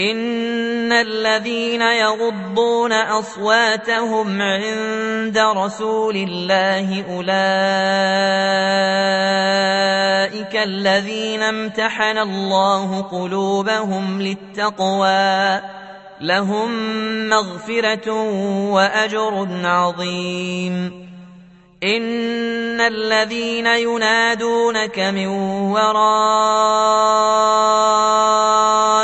ان الذين يغضون اصواتهم عند رسول الله اولئك الذين امتحن الله قلوبهم للتقوى لهم مغفره واجر عظيم ان الذين ينادونك من وراء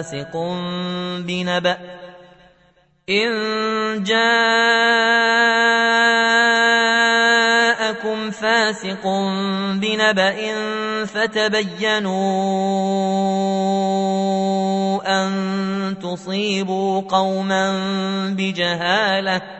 فاسق بنبأ إن جاءكم فاسق بنبأ فتبينوا أن تصيبوا قوما بجهالة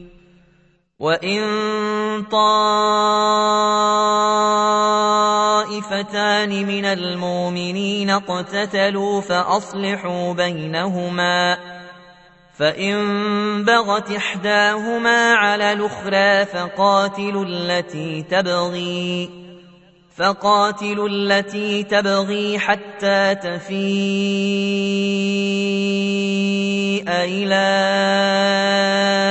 وإن طائفتان من المؤمنين اقتتلوا فأصلحوا بينهما فإن بغت إحداهما على الأخرى فقاتلوا التي تبغي فقاتلوا التي تبغي حتى تفيء أمر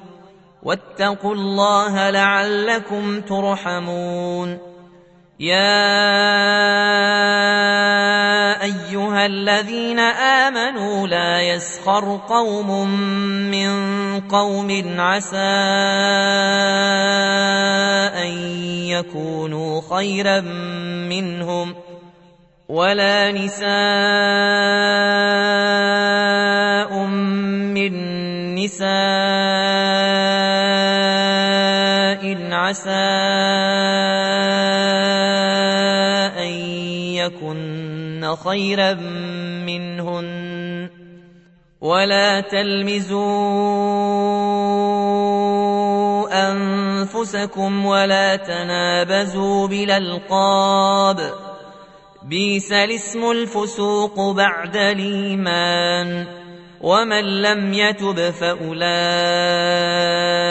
واتقوا الله لعلكم ترحمون. يا أيها الذين آمنوا لا يسخر قوم من قوم عسى أن يكونوا خيرا منهم ولا نساء من نساء عسى أن يكن خيرا منهن. ولا تلمزوا أنفسكم ولا تنابزوا بالألقاب. بيس الاسم الفسوق بعد الإيمان. ومن لم يتب فأولئك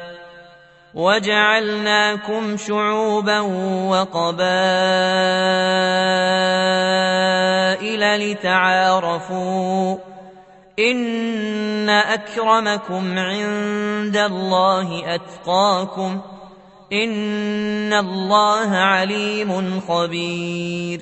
وجعلناكم شعوبا وقبائل لتعارفوا إن أكرمكم عند الله أتقاكم ۖ إن الله عليم خبير